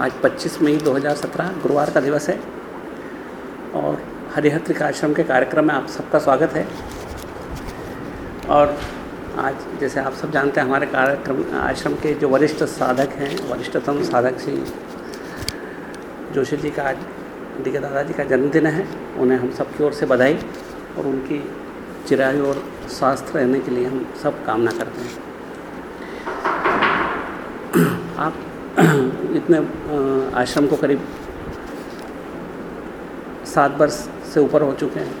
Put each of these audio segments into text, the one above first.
आज 25 मई 2017 गुरुवार का दिवस है। और हरिहत्रिक आश्रम के कार्यक्रम में आप सबका स्वागत है। और आज जैसे आप सब जानते हैं, हमारे कार्यक्रम, आश्रम के जो वरिष्ठ साधक हैं, वरिष्ठतम साधक श्री जोशी जी का आज के दादाजी का जन्मदिन है। उन्हें हम सब की ओर से बधाई और उनकी चिरायु और स्वास्थ्य रहने के लिए हम सब कामना करते हैं आप इतने आश्रम को करीब सात वर्ष से ऊपर हो चुके हैं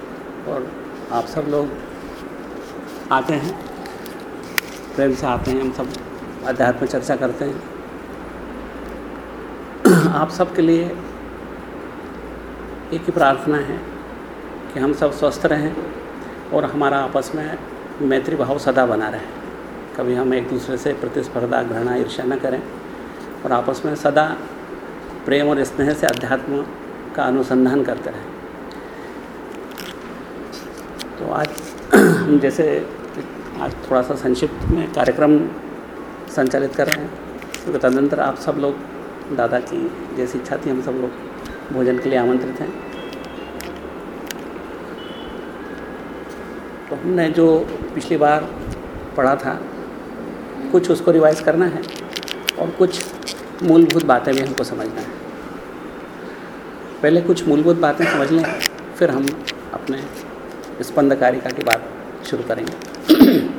और आप सब लोग आते हैं, प्रेम से आते हैं, हम सब अध्यात्म चर्चा करते हैं। आप सब के लिए एक ही प्रार्थना है कि हम सब स्वस्थ रहें और हमारा आपस में मैत्री भाव सदा बना रहे। कभी हम एक दूसरे से प्रतिस्पर्धा, घृणा, ईर्ष्या न करें। और आपस में सदा प्रेम और स्नेह से अध्यात्म का अनुसंधान करते रहें। तो आज हम जैसे आज थोड़ा सा संक्षिप्त में कार्यक्रम संचालित कर रहे हैं, क्योंकि तो तदनंतर आप सब लोग, दादा की जैसी इच्छा थी, हम सब लोग भोजन के लिए आमंत्रित हैं। तो हमने जो पिछली बार पढ़ा था, कुछ उसको रिवाइज करना है और कुछ मूलभूत बातें भी हमको समझना है। पहले कुछ मूलभूत बातें समझ लें, फिर हम अपने स्पंद कारिका की बात शुरू करेंगे।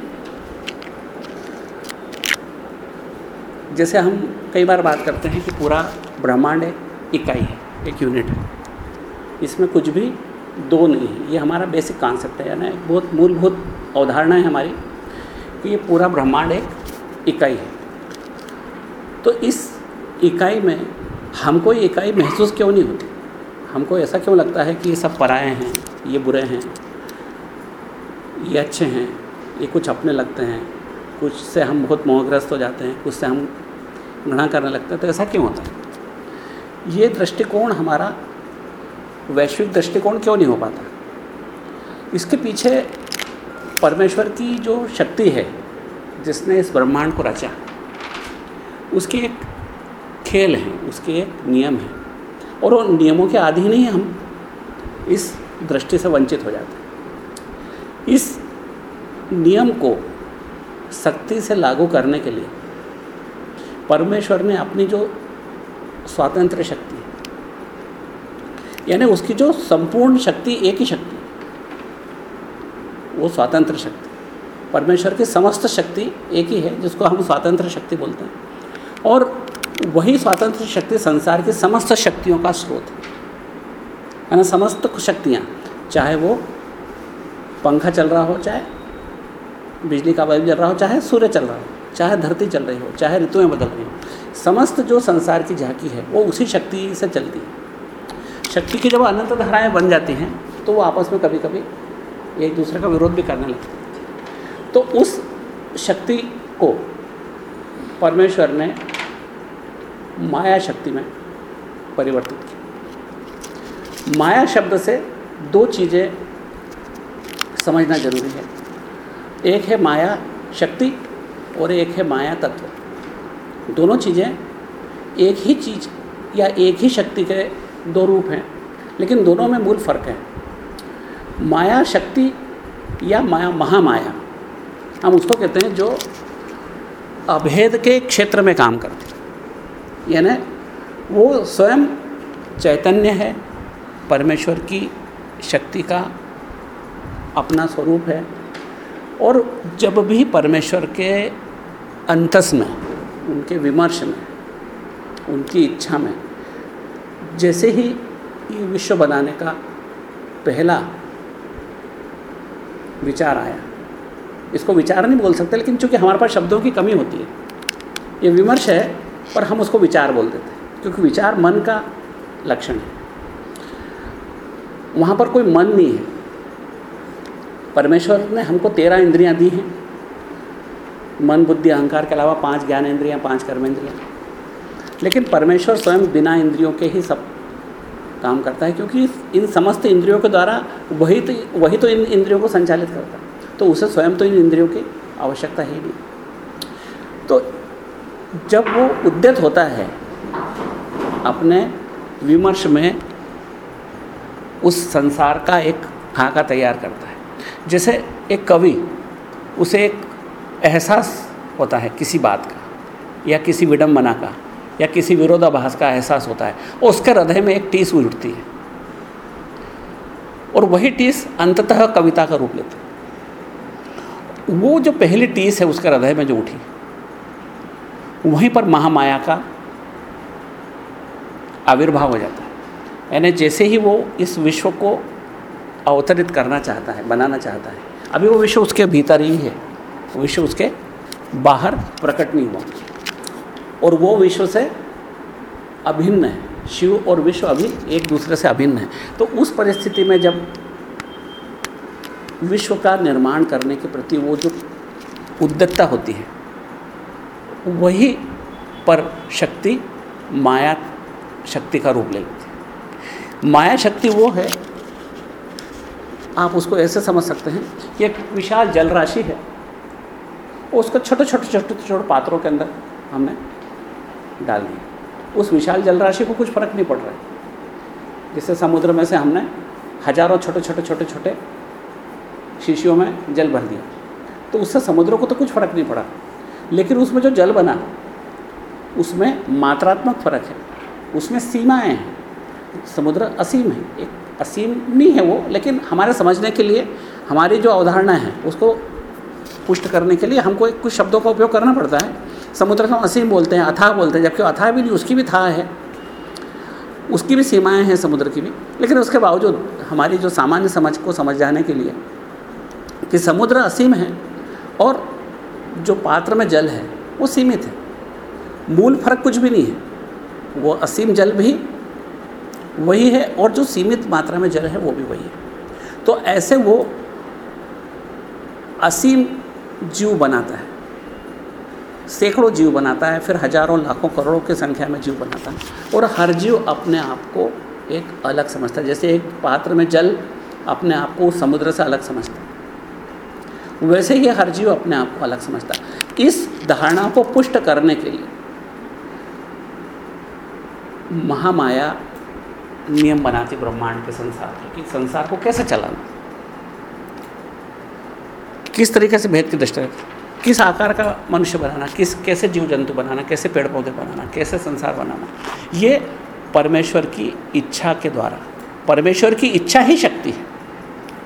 जैसे हम कई बार बात करते हैं कि पूरा ब्रह्मांड एक इकाई है, एक यूनिट है। इसमें कुछ भी दो नहीं है। ये हमारा बेसिक कॉन्सेप्ट है, यानी बहुत मूलभूत अवधारणा है हमारी कि ये पूरा ब्रह्मांड एक इकाई है। तो इस इकाई में, हमको इकाई महसूस क्यों नहीं होती? हमको ऐसा क्यों लगता है कि ये सब पराए हैं, ये बुरे हैं, ये अच्छे हैं, ये कुछ अपने लगते हैं, कुछ से हम बहुत मोहग्रस्त हो जाते हैं, कुछ से हम घृणा करने लगते हैं तो ऐसा क्यों होता है? ये दृष्टिकोण हमारा वैश्विक दृष्टिकोण क्यों नहीं हो पाता? इसके पीछे परमेश्वर की जो शक्ति है, जिसने इस ब्रह्मांड को रचा, उसकी एक खेल हैं, उसके एक नियम है। और उन नियमों के अधीन ही हम इस दृष्टि से वंचित हो जाते हैं। इस नियम को सख्ती से लागू करने के लिए परमेश्वर ने अपनी जो स्वातंत्र शक्ति यानी उसकी जो संपूर्ण शक्ति, एक ही शक्ति, वो स्वातंत्र शक्ति परमेश्वर की समस्त शक्ति एक ही है, जिसको हम स्वातंत्र शक्ति बोलते हैं। और वही स्वतंत्र शक्ति संसार की समस्त शक्तियों का स्रोत है। ना? समस्त शक्तियाँ, चाहे वो पंखा चल रहा हो, चाहे बिजली का बल्ब जल रहा हो, चाहे सूर्य चल रहा हो, चाहे धरती चल रही हो, चाहे ऋतुएँ बदल रही हो, समस्त जो संसार की झांकी है, वो उसी शक्ति से चलती है। शक्ति की जब अनंत धाराएँ बन जाती हैं तो वो आपस में कभी कभी एक दूसरे का विरोध भी करने लगते तो उस शक्ति को परमेश्वर ने माया शक्ति में परिवर्तित किया माया शब्द से दो चीज़ें समझना ज़रूरी है। एक है माया शक्ति और एक है माया तत्व। दोनों चीज़ें एक ही चीज़ या एक ही शक्ति के दो रूप हैं, लेकिन दोनों में मूल फ़र्क है। माया शक्ति या माया महामाया, हम उसको कहते हैं जो अभेद के क्षेत्र में काम करते यानी वो स्वयं चैतन्य है, परमेश्वर की शक्ति का अपना स्वरूप है। और जब भी परमेश्वर के अंतस में, उनके विमर्श में, उनकी इच्छा में, जैसे ही ये विश्व बनाने का पहला विचार आया, इसको विचार नहीं बोल सकते, लेकिन चूँकि हमारे पास शब्दों की कमी होती है, ये विमर्श है पर हम उसको विचार बोल देते हैं क्योंकि विचार मन का लक्षण है। वहाँ पर कोई मन नहीं है। परमेश्वर ने हमको तेरह इंद्रियाँ दी हैं। मन, बुद्धि, अहंकार के अलावा पाँच ज्ञान इंद्रियाँ, पाँच कर्म इंद्रियाँ। लेकिन परमेश्वर स्वयं बिना इंद्रियों के ही सब काम करता है, क्योंकि इन समस्त इंद्रियों के द्वारा वही तो वही तो इन इंद्रियों को संचालित करता है। तो उसे स्वयं तो इन इंद्रियों की आवश्यकता ही नहीं। तो जब वो उद्यत होता है, अपने विमर्श में उस संसार का एक खाका तैयार करता है। जैसे एक कवि, उसे एक एहसास होता है किसी बात का, या किसी विडम्बना का, या किसी विरोधाभास का एहसास होता है। और उसके हृदय में एक टीस उठती है। और वही टीस अंततः कविता का रूप लेती है। वो जो पहली टीस है, उसके हृदय में जो उठी वहीं पर महामाया का आविर्भाव हो जाता है। यानी जैसे ही वो इस विश्व को अवतरित करना चाहता है, बनाना चाहता है, अभी वो विश्व उसके भीतर ही है। विश्व उसके बाहर प्रकट नहीं हुआ। और वो विश्व से अभिन्न है। शिव और विश्व अभी एक दूसरे से अभिन्न है। तो उस परिस्थिति में जब विश्व का निर्माण करने के प्रति वो जो उद्दत्ता होती है वही पर शक्ति माया शक्ति का रूप ले लेती माया शक्ति वो है, आप उसको ऐसे समझ सकते हैं कि एक विशाल जल राशि है। उसको छोटे छोटे छोटे छोटे पात्रों के अंदर हमने डाल दिया उस विशाल जल राशि को कुछ फ़र्क नहीं पड़ रहा है। जैसे समुद्र में से हमने हज़ारों छोटे छोटे छोटे छोटे शीशियों में जल भर दिया। तो उससे समुद्र को तो कुछ फ़र्क नहीं पड़ा। लेकिन उसमें जो जल बना, उसमें मात्रात्मक फ़र्क है, उसमें सीमाएँ हैं, समुद्र असीम है, एक असीम नहीं है वो, लेकिन हमारे समझने के लिए, हमारी जो अवधारणा है, उसको पुष्ट करने के लिए हमको कुछ शब्दों का उपयोग करना पड़ता है। समुद्र को असीम बोलते हैं, अथाह बोलते हैं, जबकि अथाह भी नहीं, उसकी भी था है, उसकी भी सीमाएँ हैं समुद्र की भी। लेकिन उसके बावजूद, हमारी जो सामान्य समझ को समझ जाने के लिए कि समुद्र असीम है और जो पात्र में जल है, वो सीमित है। मूल फ़र्क कुछ भी नहीं है। वो असीम जल भी वही है और जो सीमित मात्रा में जल है, वो भी वही है। तो ऐसे वो असीम जीव बनाता है। सैकड़ों जीव बनाता है, फिर हज़ारों, लाखों, करोड़ों की संख्या में जीव बनाता है और हर जीव अपने आप को एक अलग समझता है। जैसे एक पात्र में जल अपने आप को समुद्र से अलग समझता है। वैसे ही हर जीव अपने आप को अलग समझता इस धारणा को पुष्ट करने के लिए महामाया नियम बनाती ब्रह्मांड के संसार के, कि संसार को कैसे चलाना? किस तरीके से भेद की दृष्टि किस आकार का मनुष्य बनाना, किस, कैसे जीव जंतु बनाना, कैसे पेड़ पौधे बनाना, कैसे संसार बनाना? ये परमेश्वर की इच्छा के द्वारा, परमेश्वर की इच्छा ही शक्ति है।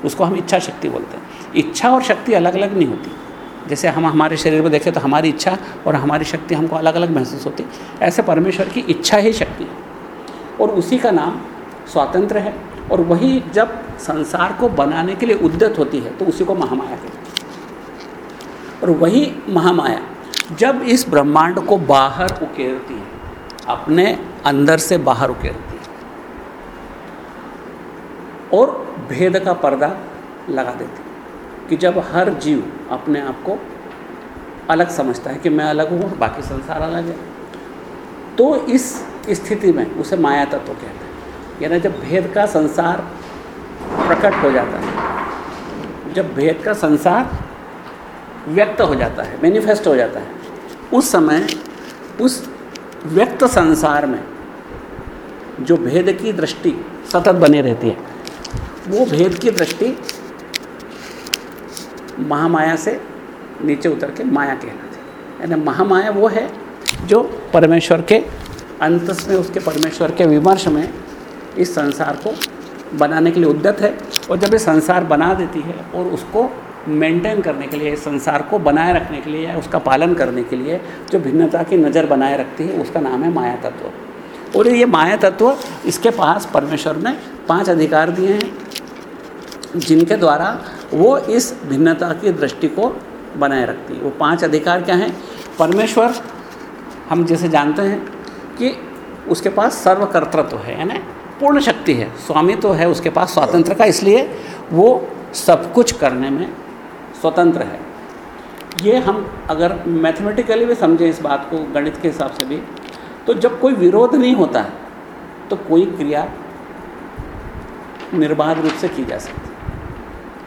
उसको हम इच्छा शक्ति बोलते हैं। इच्छा और शक्ति अलग अलग नहीं होती। जैसे हम हमारे शरीर में देखें तो हमारी इच्छा और हमारी शक्ति हमको अलग अलग महसूस होती। ऐसे परमेश्वर की इच्छा ही शक्ति और उसी का नाम स्वातंत्र है। और वही जब संसार को बनाने के लिए उद्यत होती है तो उसी को महामाया कहते और वही महामाया जब इस ब्रह्मांड को बाहर उकेरती है, अपने अंदर से बाहर उकेरती है, और भेद का पर्दा लगा देती है। कि जब हर जीव अपने आप को अलग समझता है कि मैं अलग हूँ, बाकी संसार अलग है। तो इस स्थिति में उसे माया तत्व तो कहते हैं। यानी जब भेद का संसार प्रकट हो जाता है, जब भेद का संसार व्यक्त हो जाता है मैनिफेस्ट हो जाता है, उस समय उस व्यक्त संसार में जो भेद की दृष्टि सतत बनी रहती है, वो भेद की दृष्टि महामाया से नीचे उतर के माया कहलाती है। यानी महामाया वो है जो परमेश्वर के अंत में, उसके परमेश्वर के विमर्श में इस संसार को बनाने के लिए उद्यत है और जब ये संसार बना देती है और उसको मेंटेन करने के लिए संसार को बनाए रखने के लिए या उसका पालन करने के लिए जो भिन्नता की नज़र बनाए रखती है, उसका नाम है माया तत्व। और ये माया तत्व, इसके पास परमेश्वर ने पाँच अधिकार दिए हैं, जिनके द्वारा वो इस भिन्नता की दृष्टि को बनाए रखती है। वो पाँच अधिकार क्या हैं? परमेश्वर, हम जैसे जानते हैं कि उसके पास सर्वकर्तृत्व है, यानी पूर्ण शक्ति है स्वामी तो है, उसके पास स्वातंत्र का, इसलिए वो सब कुछ करने में स्वतंत्र है। ये हम अगर मैथमेटिकली भी समझें इस बात को, गणित के हिसाब से भी तो जब कोई विरोध नहीं होता है तो कोई क्रिया निर्बाध रूप से की जा सकती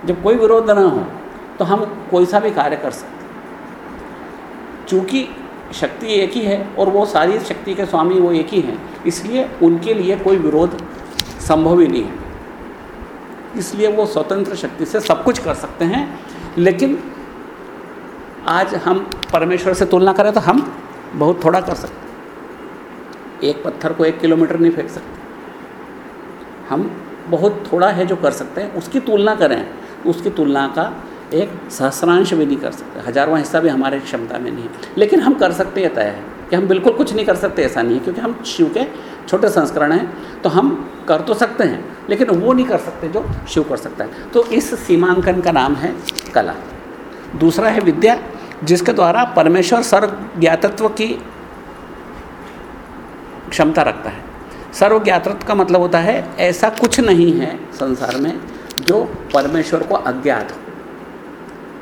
जब कोई विरोध ना हो तो हम कोई सा भी कार्य कर सकते चूँकि शक्ति एक ही है और वो सारी शक्ति के स्वामी वो एक ही हैं, इसलिए उनके लिए कोई विरोध संभव ही नहीं है। इसलिए वो स्वतंत्र शक्ति से सब कुछ कर सकते हैं, लेकिन आज हम परमेश्वर से तुलना करें तो हम बहुत थोड़ा कर सकते एक पत्थर को एक किलोमीटर नहीं फेंक सकते। हम बहुत थोड़ा है जो कर सकते हैं, उसकी तुलना करें। उसकी तुलना का एक सहस्रांश भी नहीं कर सकते। हजारवा हिस्सा भी हमारे क्षमता में नहीं है। लेकिन हम कर सकते हैं, तय है कि हम बिल्कुल कुछ नहीं कर सकते, ऐसा नहीं है, क्योंकि हम शिव के छोटे संस्करण हैं तो हम कर तो सकते हैं, लेकिन वो नहीं कर सकते जो शिव कर सकता है। तो इस सीमांकन का नाम है कला। दूसरा है विद्या, जिसके द्वारा परमेश्वर सर्व ज्ञातत्व की क्षमता रखता है। सर्व ज्ञातत्व का मतलब होता है, ऐसा कुछ नहीं है संसार में जो परमेश्वर को अज्ञात हो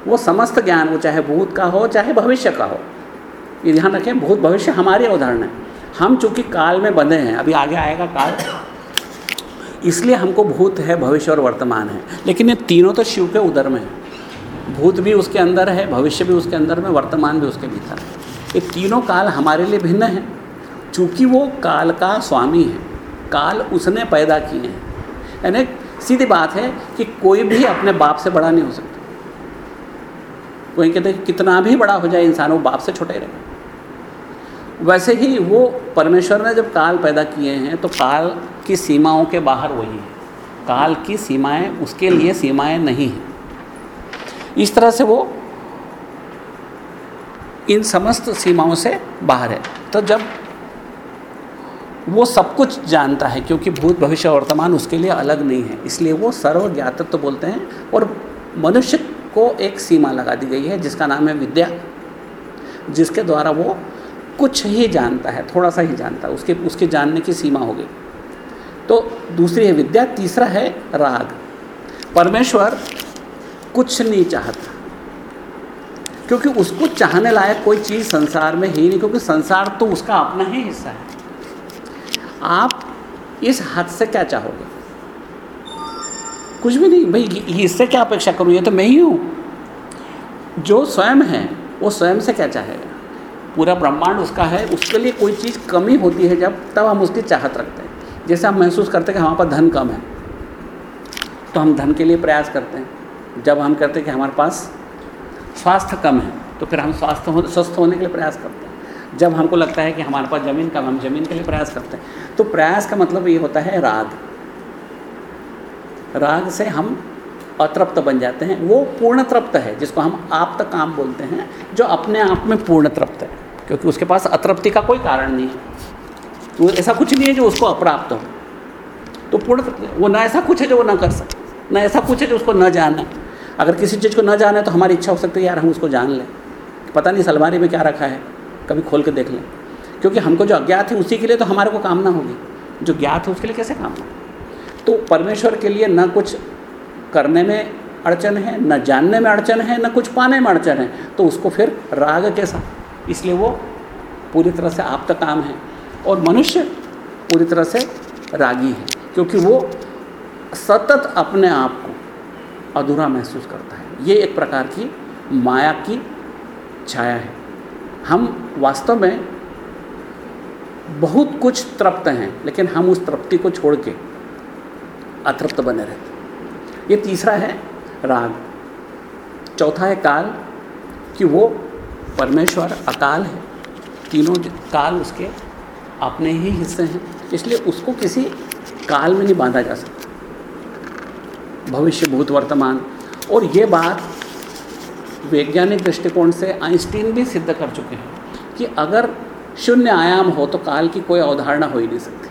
वो समस्त ज्ञान, वो चाहे भूत का हो, चाहे भविष्य का हो, ये ध्यान रखें, भूत भविष्य हमारी अवधारण है। हम चूँकि काल में बंधे हैं, अभी आगे आएगा काल, इसलिए हमको भूत है, भविष्य और वर्तमान है। लेकिन ये तीनों तो शिव के उदर में है। भूत भी उसके अंदर है, भविष्य भी उसके अंदर में, वर्तमान भी उसके भीतर है। ये तीनों काल हमारे लिए भिन्न हैं। चूँकि वो काल का स्वामी है, काल उसने पैदा किए हैं। यानी सीधी बात है कि कोई भी अपने बाप से बड़ा नहीं हो सकता। कोई कहते हैं कितना भी बड़ा हो जाए इंसान, वो बाप से छोटे रहे। वैसे ही वो परमेश्वर ने जब काल पैदा किए हैं तो काल की सीमाओं के बाहर वही है। काल की सीमाएँ, उसके लिए सीमाएँ नहीं हैं। इस तरह से वो इन समस्त सीमाओं से बाहर है। तो जब वो सब कुछ जानता है, क्योंकि भूत भविष्य वर्तमान उसके लिए अलग नहीं है। इसलिए वो सर्व ज्ञातत्व तो बोलते हैं, और मनुष्य को एक सीमा लगा दी गई है, जिसका नाम है विद्या, जिसके द्वारा वो कुछ ही जानता है, थोड़ा सा ही जानता है, उसके उसके जानने की सीमा हो गई। तो दूसरी है विद्या, तीसरा है राग। परमेश्वर कुछ नहीं चाहता, क्योंकि उसको चाहने लायक कोई चीज़ संसार में ही नहीं, क्योंकि संसार तो उसका अपना ही हिस्सा है। आप इस हद से क्या चाहोगे? कुछ भी नहीं, भाई इससे क्या अपेक्षा करूँ? ये तो मैं ही हूँ। जो स्वयं है, वो स्वयं से क्या चाहेगा? पूरा ब्रह्मांड उसका है, उसके लिए कोई चीज़ कमी होती है जब, तब हम उसकी चाहत रखते हैं। जैसे हम महसूस करते हैं कि हमारे पास धन कम है तो हम धन के लिए प्रयास करते हैं। जब हम कहते हैं कि हमारे पास स्वास्थ्य कम है तो फिर हम स्वास्थ्य हो स्वस्थ होने के लिए प्रयास करते हैं। जब हमको लगता है कि हमारे पास ज़मीन कम, हम ज़मीन के लिए प्रयास करते हैं। तो प्रयास का मतलब ये होता है राग। राग से हम अतृप्त बन जाते हैं। वो पूर्ण तृप्त है, जिसको हम आप तक काम बोलते हैं, जो अपने आप में पूर्ण तृप्त है। क्योंकि उसके पास अतृप्ति का कोई कारण नहीं है। तो ऐसा कुछ नहीं है जो उसको अप्राप्त हो। तो पूर्ण वो ना ऐसा कुछ है जो वो ना कर सके। ना ऐसा कुछ है जो उसको न जाने। अगर किसी चीज़ को न जाने तो हमारी इच्छा हो सकती है, यार हम उसको जान लें। पता नहीं सलमारी में क्या रखा है। कभी खोल के देख लें। क्योंकि हमको जो अज्ञात है, उसी के लिए तो हमारे को कामना होगी। जो ज्ञात है, उसके लिए कैसे कामना तो परमेश्वर के लिए न कुछ करने में अड़चन है, न जानने में अड़चन है, न कुछ पाने में अड़चन है। तो उसको फिर राग कैसा इसलिए वो पूरी तरह से आप तक काम है और मनुष्य पूरी तरह से रागी है, क्योंकि वो सतत अपने आप को अधूरा महसूस करता है। ये एक प्रकार की माया की छाया है। हम वास्तव में बहुत कुछ तृप्त हैं, लेकिन हम उस तृप्ति को छोड़ के अतृप्त बने रहते ये तीसरा है राग। चौथा है काल, कि वो परमेश्वर अकाल है। तीनों काल उसके अपने ही हिस्से हैं, इसलिए उसको किसी काल में नहीं बांधा जा सकता। भविष्य, भूत, वर्तमान, और ये बात वैज्ञानिक दृष्टिकोण से आइंस्टीन भी सिद्ध कर चुके हैं कि अगर शून्य आयाम हो तो काल की कोई अवधारणा हो ही नहीं सकती।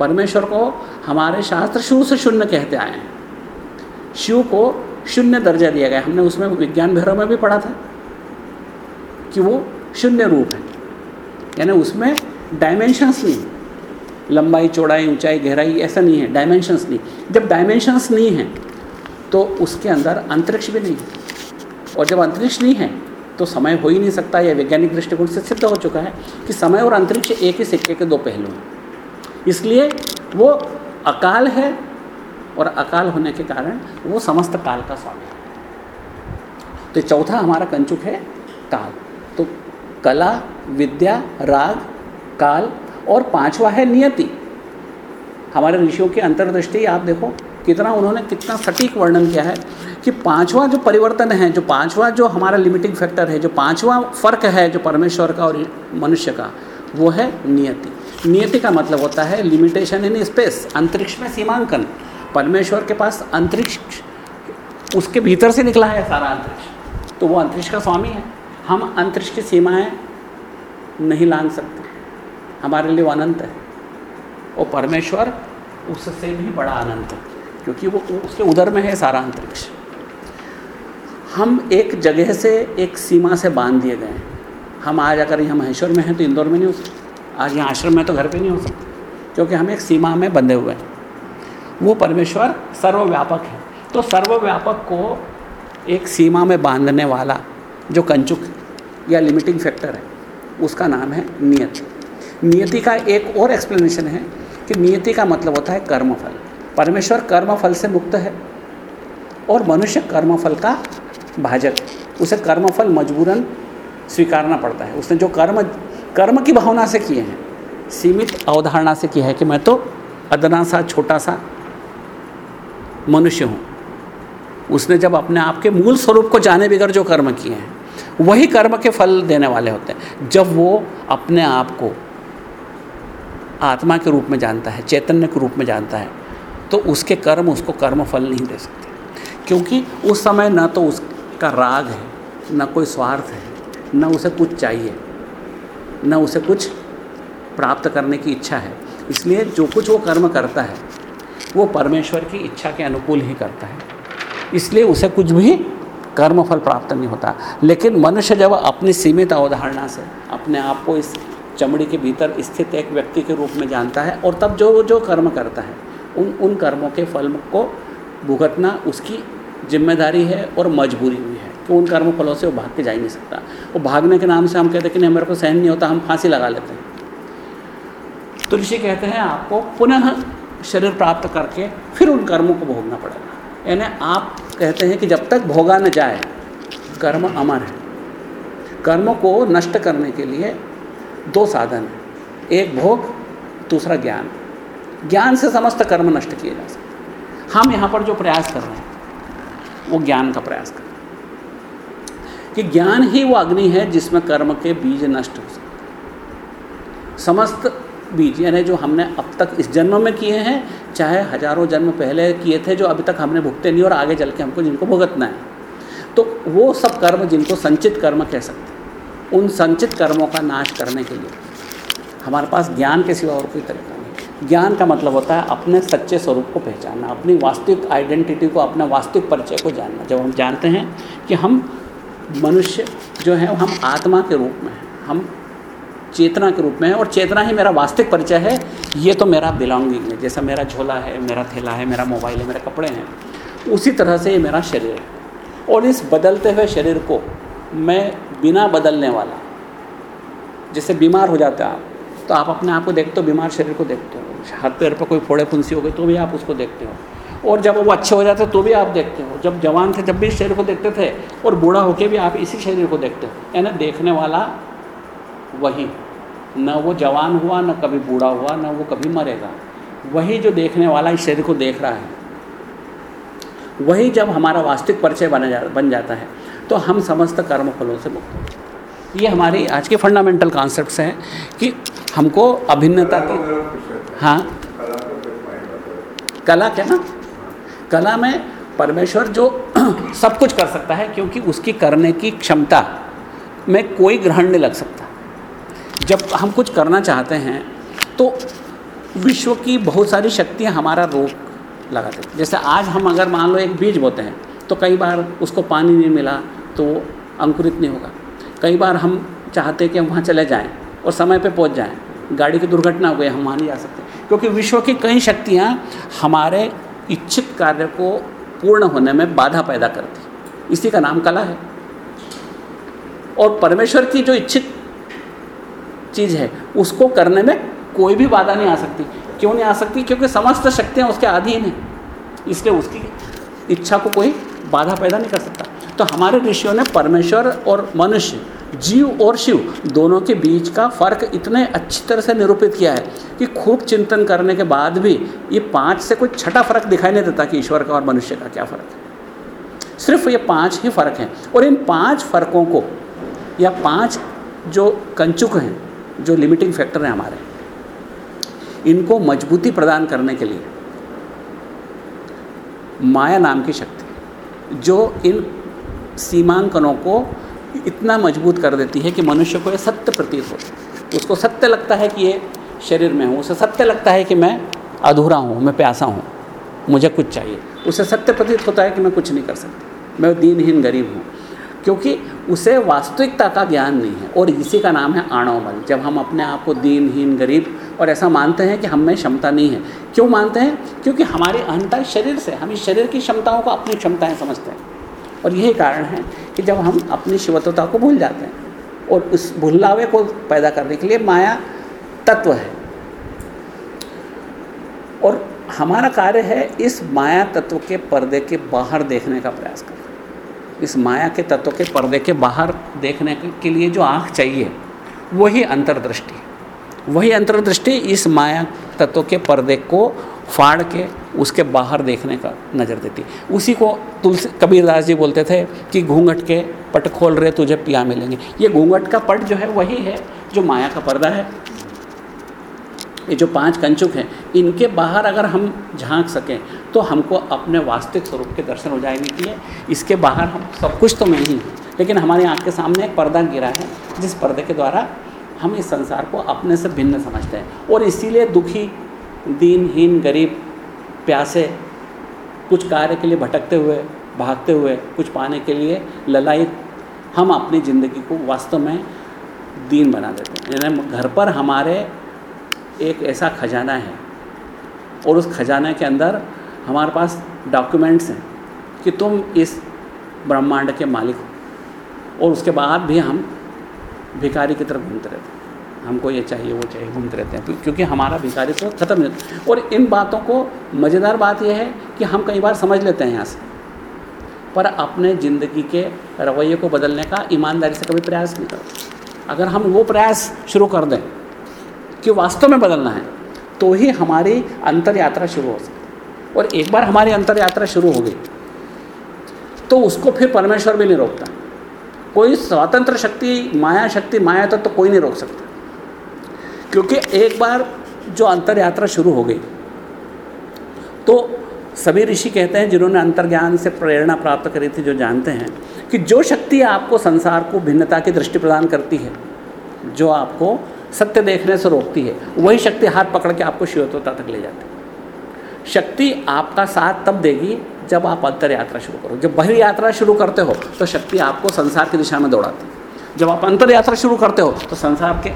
परमेश्वर को हमारे शास्त्र शिव से शून्य कहते आए हैं। शिव को शून्य दर्जा दिया गया। हमने उसमें विज्ञान भैरव में भी पढ़ा था कि वो शून्य रूप है। यानी उसमें डायमेंशंस नहीं लंबाई, चौड़ाई, ऊंचाई, गहराई ऐसा नहीं है। डायमेंशंस नहीं। जब डायमेंशंस नहीं हैं तो उसके अंदर अंतरिक्ष भी नहीं है। और जब अंतरिक्ष नहीं है तो समय हो ही नहीं सकता, यह वैज्ञानिक दृष्टिकोण से सिद्ध हो चुका है कि समय और अंतरिक्ष एक ही सिक्के के दो पहलू हैं। इसलिए वो अकाल है और अकाल होने के कारण वो समस्त काल का स्वामी है। तो चौथा हमारा कंचुक है, काल। तो कला, विद्या, राग, काल और पांचवा है नियति। हमारे ऋषियों की अंतर्दृष्टि आप देखो कितना उन्होंने कितना सटीक वर्णन किया है कि पांचवा जो परिवर्तन है, जो पांचवा जो हमारा लिमिटिंग फैक्टर है, जो पांचवा फ़र्क है, जो परमेश्वर का और मनुष्य का, वो है नियति। नियति का मतलब होता है लिमिटेशन इन स्पेस अंतरिक्ष में सीमांकन। परमेश्वर के पास अंतरिक्ष, उसके भीतर से निकला है सारा अंतरिक्ष। तो वो अंतरिक्ष का स्वामी है। हम अंतरिक्ष की सीमाएँ नहीं लान सकते। हमारे लिए वो अनंत है। और परमेश्वर उससे भी बड़ा अनंत है। क्योंकि वो उसके उधर में है सारा अंतरिक्ष। हम एक जगह से एक सीमा से बाँध दिए गए हैं। हम आज अगर यहाँ महेश्वर में हैं तो इंदौर में नहीं हो सकते। आज यहाँ आश्रम में तो घर पे नहीं हो सकते। क्योंकि हम एक सीमा में बंधे हुए हैं। वो परमेश्वर सर्वव्यापक है। तो सर्वव्यापक को एक सीमा में बांधने वाला जो कंचुक या लिमिटिंग फैक्टर है, उसका नाम है नियति। नियति का एक और एक्सप्लेनेशन है कि नियति का मतलब होता है कर्मफल। परमेश्वर कर्मफल से मुक्त है और मनुष्य कर्मफल का भाजक। उसे कर्मफल मजबूरन स्वीकारना पड़ता है। उसने जो कर्म कर्म की भावना से किए हैं, सीमित अवधारणा से किया है कि मैं तो अदना सा, छोटा सा मनुष्य हूँ। उसने जब अपने आप के मूल स्वरूप को जाने बगैर जो कर्म किए हैं, वही कर्म के फल देने वाले होते हैं। जब वो अपने आप को आत्मा के रूप में जानता है, चैतन्य के रूप में जानता है तो उसके कर्म उसको कर्म फल नहीं दे सकते। क्योंकि उस समय न तो उसका राग है, न कोई स्वार्थ है, न उसे कुछ चाहिए, न उसे कुछ प्राप्त करने की इच्छा है। इसलिए जो कुछ वो कर्म करता है, वो परमेश्वर की इच्छा के अनुकूल ही करता है। इसलिए उसे कुछ भी कर्म फल प्राप्त नहीं होता। लेकिन मनुष्य जब अपनी सीमित अवधारणा से, अपने आप को इस चमड़ी के भीतर स्थित एक व्यक्ति के रूप में जानता है और तब जो जो कर्म करता है उन उन कर्मों के फल को भुगतना उसकी ज़िम्मेदारी है और मजबूरी हुई है। कि उन कर्म फलों से वो भाग के जा ही नहीं सकता। वो भागने के नाम से हम कहते हैं कि नहीं, मेरे को सहन नहीं होता, हम फांसी लगा लेते हैं। तो ऋषि कहते हैं, आपको पुनः शरीर प्राप्त करके फिर उन कर्मों को भोगना पड़ेगा। यानी आप कहते हैं कि जब तक भोगा न जाए, कर्म अमर है। कर्म को नष्ट करने के लिए दो साधन हैं। एक भोग, दूसरा ज्ञान। ज्ञान से समस्त कर्म नष्ट किए जा सकते हम यहाँ पर जो प्रयास कर रहे हैं, वो ज्ञान का प्रयास कर रहे हैं। कि ज्ञान ही वो अग्नि है जिसमें कर्म के बीज नष्ट हो सकते समस्त बीज, यानी जो हमने अब तक इस जन्म में किए हैं, चाहे हज़ारों जन्म पहले किए थे जो अभी तक हमने भुगते नहीं और आगे चल के हमको जिनको भुगतना है। तो वो सब कर्म जिनको संचित कर्म कह सकते हैं। उन संचित कर्मों का नाश करने के लिए हमारे पास ज्ञान के सिवा और कोई तरीका ज्ञान का मतलब होता है अपने सच्चे स्वरूप को पहचानना, अपनी वास्तविक आइडेंटिटी को, अपना वास्तविक परिचय को जानना। जब हम जानते हैं कि हम मनुष्य जो है, हम आत्मा के रूप में हैं, हम चेतना के रूप में है, और चेतना ही मेरा वास्तविक परिचय है, ये तो मेरा बिलोंगिंग है। जैसा मेरा झोला है, मेरा थैला है, मेरा मोबाइल है, मेरे कपड़े हैं, उसी तरह से ये मेरा शरीर है। और इस बदलते हुए शरीर को मैं बिना बदलने वाला, जैसे बीमार हो जाते आप तो आप अपने आप को देखते हो, बीमार शरीर को देखते हो। हाथ पैर पर कोई फोड़े फुंसी हो गई तो भी आप उसको देखते हो। और जब वो अच्छे हो जाते तो भी आप देखते हो। जब जवान थे, जब भी इस शरीर को देखते थे, और बूढ़ा होके भी आप इसी शरीर को देखते हो। यानी देखने वाला वही। न वो जवान हुआ, न कभी बूढ़ा हुआ, न वो कभी मरेगा। वही जो देखने वाला इस शरीर को देख रहा है। वही जब हमारा वास्तविक परिचय बन जा, बन जाता है तो हम समस्त कर्म फलों से मुक्त होते हैं। ये हमारी आज के फंडामेंटल कॉन्सेप्ट हैं कि हमको अभिन्नता की हाँ। कला क्या ना? कला में परमेश्वर जो सब कुछ कर सकता है क्योंकि उसकी करने की क्षमता में कोई ग्रहण नहीं लग सकता। जब हम कुछ करना चाहते हैं तो विश्व की बहुत सारी शक्तियाँ हमारा रोक लगाते जैसे आज हम अगर मान लो एक बीज बोते हैं तो कई बार उसको पानी नहीं मिला तो वो अंकुरित नहीं होगा। कई बार हम चाहते हैं कि हम वहाँ चले जाएँ और समय पे पहुँच जाएँ। गाड़ी की दुर्घटना हो गई, हम वहाँ नहीं जा सकते। क्योंकि विश्व की कई शक्तियाँ हमारे इच्छित कार्य को पूर्ण होने में बाधा पैदा करती इसी का नाम कला है। और परमेश्वर की जो इच्छित चीज़ है, उसको करने में कोई भी बाधा नहीं आ सकती। क्यों नहीं आ सकती? क्योंकि समस्त शक्तियाँ उसके अधीन हैं। इसलिए उसकी इच्छा को कोई बाधा पैदा नहीं कर सकता। तो हमारे ऋषियों ने परमेश्वर और मनुष्य, जीव और शिव दोनों के बीच का फ़र्क इतने अच्छी तरह से निरूपित किया है कि खूब चिंतन करने के बाद भी ये पाँच से कोई छठा फ़र्क दिखाई नहीं देता कि ईश्वर का और मनुष्य का क्या फ़र्क है। सिर्फ़ ये पाँच ही फ़र्क हैं और इन पाँच फर्कों को या पाँच जो कंचुक हैं, जो लिमिटिंग फैक्टर हैं हमारे, इनको मजबूती प्रदान करने के लिए माया नाम की शक्ति, जो इन सीमांकनों को इतना मज़बूत कर देती है कि मनुष्य को ये सत्य प्रतीत हो। उसको सत्य लगता है कि ये शरीर में हूँ, उसे सत्य लगता है कि मैं अधूरा हूँ, मैं प्यासा हूँ, मुझे कुछ चाहिए। उसे सत्य प्रतीत होता है कि मैं कुछ नहीं कर सकता, मैं दीनहीन गरीब हूँ। क्योंकि उसे वास्तविकता का ज्ञान नहीं है, और इसी का नाम है आणवमल जब हम अपने आप को दीनहीन गरीब और ऐसा मानते हैं कि हम में क्षमता नहीं है, क्यों मानते हैं? क्योंकि हमारी अहंता शरीर से, हम इस शरीर की क्षमताओं को अपनी क्षमताएँ समझते हैं। और यही कारण है कि जब हम अपनी शिवत्वता को भूल जाते हैं और उस भुल्लावे को पैदा करने के लिए माया तत्व है। और हमारा कार्य है इस माया तत्व के पर्दे के बाहर देखने का प्रयास करना। इस माया के तत्व के पर्दे के बाहर देखने के लिए जो आँख चाहिए, वही अंतर्दृष्टि वही अंतर्दृष्टि इस माया तत्व के पर्दे को फाड़ के उसके बाहर देखने का नज़र देती। उसी को तुलसी कबीरदास जी बोलते थे कि घूंघट के पट खोल रहे तुझे पिया मिलेंगे। ये घूंघट का पट जो है, वही है जो माया का पर्दा है। ये जो पाँच कंचुक हैं, इनके बाहर अगर हम झाँक सकें तो हमको अपने वास्तविक स्वरूप के दर्शन हो जाएँगे कि इसके बाहर हम सब कुछ तो मैं ही। लेकिन हमारी आँख के सामने एक पर्दा गिरा है, जिस पर्दे के द्वारा हम इस संसार को अपने से भिन्न समझते हैं। और इसीलिए दुखी दीनहीन गरीब प्यासे कुछ कार्य के लिए भटकते हुए, भागते हुए, कुछ पाने के लिए ललायित हम अपनी ज़िंदगी को वास्तव में दीन बना देते हैं। यानी घर पर हमारे एक ऐसा खजाना है और उस खजाने के अंदर हमारे पास डॉक्यूमेंट्स हैं कि तुम इस ब्रह्मांड के मालिक हो और उसके बाद भी हम भिखारी की तरफ़ घूमते रहते हैं। हमको ये चाहिए वो चाहिए घूमते रहते हैं। क्योंकि हमारा भिखारी तो ख़त्म नहीं और इन बातों को मज़ेदार बात यह है कि हम कई बार समझ लेते हैं यहाँ से। पर अपने ज़िंदगी के रवैये को बदलने का ईमानदारी से कभी प्रयास नहीं करते अगर हम वो प्रयास शुरू कर दें कि वास्तव में बदलना है तो ही हमारी अंतर यात्रा शुरू हो सकती और एक बार हमारी अंतर यात्रा शुरू हो गई तो उसको फिर परमेश्वर भी नहीं रोकता। कोई स्वतंत्र शक्ति माया शक्ति माया तो, तो कोई नहीं रोक सकता। क्योंकि एक बार जो अंतर यात्रा शुरू हो गई तो सभी ऋषि कहते हैं, जिन्होंने अंतर्ज्ञान से प्रेरणा प्राप्त करी थी, जो जानते हैं कि जो शक्ति आपको संसार को भिन्नता की दृष्टि प्रदान करती है, जो आपको सत्य देखने से रोकती है, वही शक्ति हाथ पकड़ के आपको शिवत्वता तक ले जाती है। शक्ति आपका साथ तब देगी जब आप अंतर यात्रा शुरू करो। जब बहिर यात्रा शुरू करते हो तो शक्ति आपको संसार की दिशा में दौड़ाती है। जब आप अंतर यात्रा शुरू करते हो तो संसार के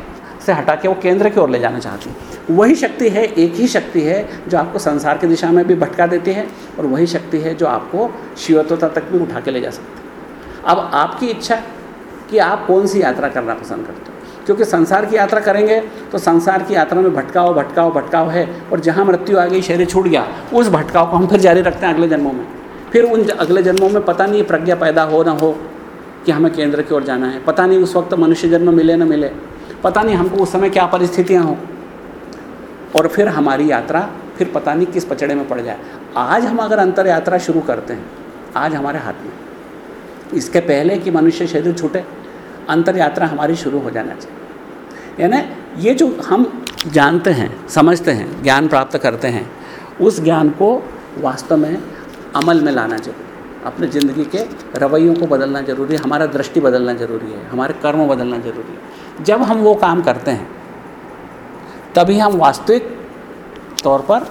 से हटा के वो केंद्र की ओर ले जाना चाहती है। वही शक्ति है, एक ही शक्ति है, जो आपको संसार की दिशा में भी भटका देती है, और वही शक्ति है, जो आपको शिवत्वता तक भी उठा के ले जा सकती है। अब आपकी इच्छा कि आप कौन सी यात्रा करना पसंद करते हो? क्योंकि संसार की यात्रा करेंगे तो संसार की यात्रा में भटकाव भटकाव भटकाव है, और जहाँ मृत्यु आ गई, शरीर छूट गया, उस भटकाव को हम फिर जारी रखते हैं अगले जन्मों में। फिर उन अगले जन्मों में पता नहीं प्रज्ञा पैदा हो ना हो कि हमें केंद्र की ओर जाना है। पता नहीं उस वक्त मनुष्य जन्म मिले ना मिले। पता नहीं हमको उस समय क्या परिस्थितियाँ हों। और फिर हमारी यात्रा फिर पता नहीं किस पचड़े में पड़ जाए। आज हम अगर अंतर यात्रा शुरू करते हैं, आज हमारे हाथ में। इसके पहले कि मनुष्य शरीर छूटे अंतर यात्रा हमारी शुरू हो जाना चाहिए। यानी ये जो हम जानते हैं, समझते हैं, ज्ञान प्राप्त करते हैं, उस ज्ञान को वास्तव में अमल में लाना चाहिए अपने ज़िंदगी के रवैयों को बदलना ज़रूरी है, हमारा दृष्टि बदलना ज़रूरी है, हमारे कर्म बदलना ज़रूरी है। जब हम वो काम करते हैं, तभी हम वास्तविक तौर पर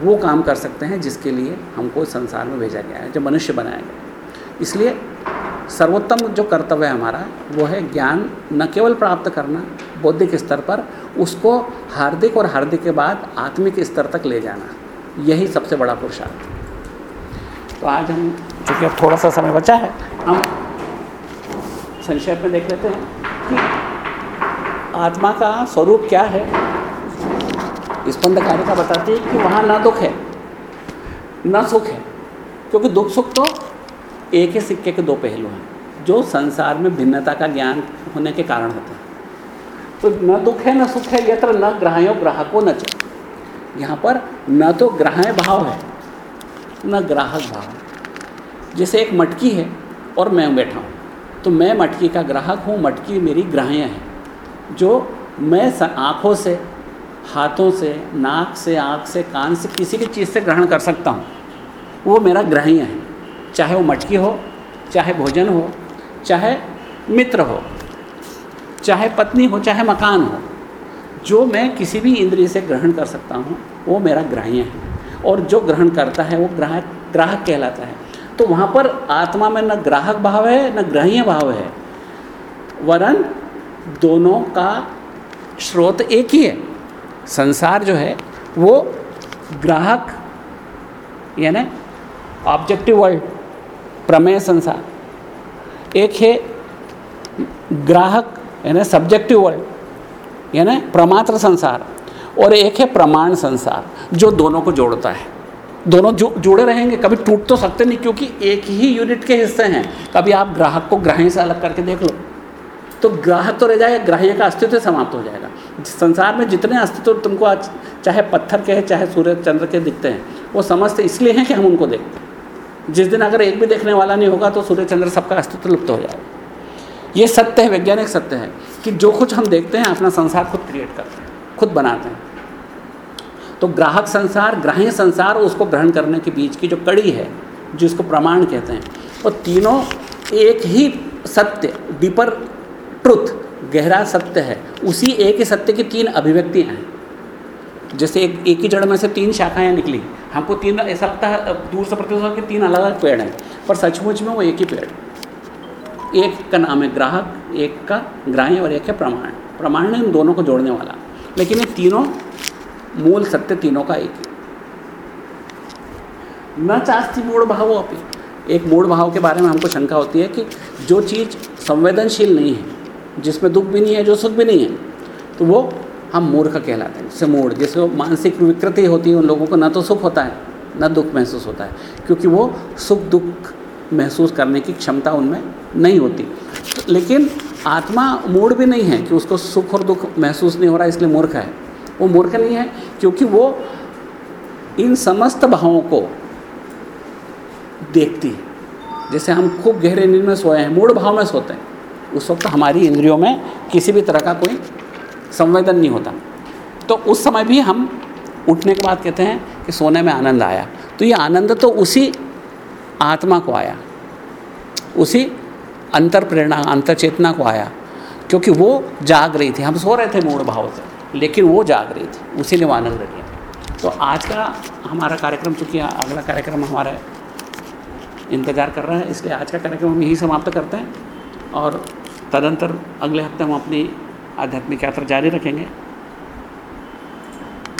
वो काम कर सकते हैं जिसके लिए हमको संसार में भेजा गया है, जो मनुष्य बनाया गया इसलिए सर्वोत्तम जो कर्तव्य है हमारा, वो है ज्ञान न केवल प्राप्त करना बौद्धिक स्तर पर, उसको हार्दिक और हार्दिक के बाद आत्मिक स्तर तक ले जाना। यही सबसे बड़ा पुरुषार्थ। तो आज हम, चूँकि अब थोड़ा सा समय बचा है, हम संक्षेप में देख लेते हैं। आत्मा का स्वरूप क्या है? स्पंद कारिका बताती है कि वहाँ ना दुख है, न सुख है, क्योंकि दुख सुख तो एक ही सिक्के के दो पहलू हैं, जो संसार में भिन्नता का ज्ञान होने के कारण होते हैं। तो न दुख है, न सुख है, यत्र न ग्राह्यो ग्राहको न च। यहाँ पर न तो ग्राह्य भाव है, न ग्राहक भाव जैसे एक मटकी है और मैं बैठा हूँ। तो मैं मटकी का ग्राहक हूँ, मटकी मेरी ग्राह्य है। जो मैं आँखों से, हाथों से, नाक से, आँख से, कान से, किसी भी चीज़ से ग्रहण कर सकता हूँ, वो मेरा ग्राह्य है। चाहे वो मटकी हो, चाहे भोजन हो, चाहे मित्र हो, चाहे पत्नी हो, चाहे मकान हो, जो मैं किसी भी इंद्रिय से ग्रहण कर सकता हूँ, वो मेरा ग्राह्य है। और जो ग्रहण करता है, वो ग्राहक ग्राहक कहलाता है। तो वहाँ पर आत्मा में न ग्राहक भाव है, न ग्राह्य भाव है। वरन दोनों का स्रोत एक ही है। संसार जो है, वो ग्राहक, यानी ऑब्जेक्टिव वर्ल्ड प्रमेय संसार। एक है ग्राहक, यानी सब्जेक्टिव वर्ल्ड यानी प्रमात्र संसार, और एक है प्रमाण संसार, जो दोनों को जोड़ता है। दोनों जो जुड़े रहेंगे, कभी टूट तो सकते नहीं क्योंकि एक ही यूनिट के हिस्से हैं। कभी आप ग्राहक को ग्राह्य से अलग करके देख लो तो ग्राहक तो रह जाएगा, ग्राह्य का अस्तित्व समाप्त हो जाएगा। संसार में जितने अस्तित्व तुमको आज चाहे पत्थर के हैं, चाहे सूर्य, चंद्र के दिखते हैं, वो समझते इसलिए हैं कि हम उनको देखते हैं जिस दिन अगर एक भी देखने वाला नहीं होगा तो सूर्य, चंद्र सबका अस्तित्व लुप्त हो जाएगा। ये सत्य है, वैज्ञानिक सत्य है कि जो कुछ हम देखते हैं, अपना संसार खुद क्रिएट करते हैं, खुद बनाते हैं। तो ग्राहक संसार, ग्राह्य संसार उसको ग्रहण करने के बीच की जो कड़ी है, जिसको प्रमाण कहते हैं, वो तीनों एक ही सत्य डीपर ट्रुथ गहरा सत्य है। उसी एक ही सत्य की तीन अभिव्यक्तियाँ हैं। जैसे एक एक ही जड़ में से तीन शाखाएँ निकली, हमको तीन ऐसा लगता है दूर से प्रत्युत कि तीन अलग अलग पेड़ हैं, पर सचमुच में वो एक ही पेड़ एक का नाम है ग्राहक, एक का ग्राह्य और एक है प्रमाण। प्रमाण है इन दोनों को जोड़ने वाला। लेकिन ये तीनों मूल सत्य तीनों का एक ही। न चास्ती मूढ़ भाव अपनी एक मूढ़ भाव के बारे में हमको शंका होती है कि जो चीज़ संवेदनशील नहीं है, जिसमें दुख भी नहीं है, जो सुख भी नहीं है तो वो हम मूर्ख कहलाते हैं। जैसे मूढ़ जैसे मानसिक विकृति होती है, उन लोगों को न तो सुख होता है, ना दुख महसूस होता है, क्योंकि वो सुख दुख महसूस करने की क्षमता उनमें नहीं होती। लेकिन आत्मा मूड भी नहीं है कि उसको सुख और दुख महसूस नहीं हो रहा, इसलिए मूर्ख है। वो मूर्ख नहीं है, क्योंकि वो इन समस्त भावों को देखती है। जैसे हम खूब गहरे नींद में सोए हैं मूड भाव में सोते हैं, उस वक्त हमारी इंद्रियों में किसी भी तरह का कोई संवेदन नहीं होता। तो उस समय भी हम उठने के बाद कहते हैं कि सोने में आनंद आया। तो ये आनंद तो उसी आत्मा को आया, उसी अंतर प्रेरणा अंतर चेतना को आया, क्योंकि वो जाग रही थी। हम सो रहे थे मूड भाव से। लेकिन वो जाग रही थी, उसी ने वो आनंद लिया। तो आज का हमारा कार्यक्रम, चूँकि अगला कार्यक्रम हमारा इंतज़ार कर रहा है, इसलिए आज का कार्यक्रम हम यही समाप्त करते हैं और तदंतर अगले हफ़्ते हम अपनी आध्यात्मिक यात्रा जारी रखेंगे।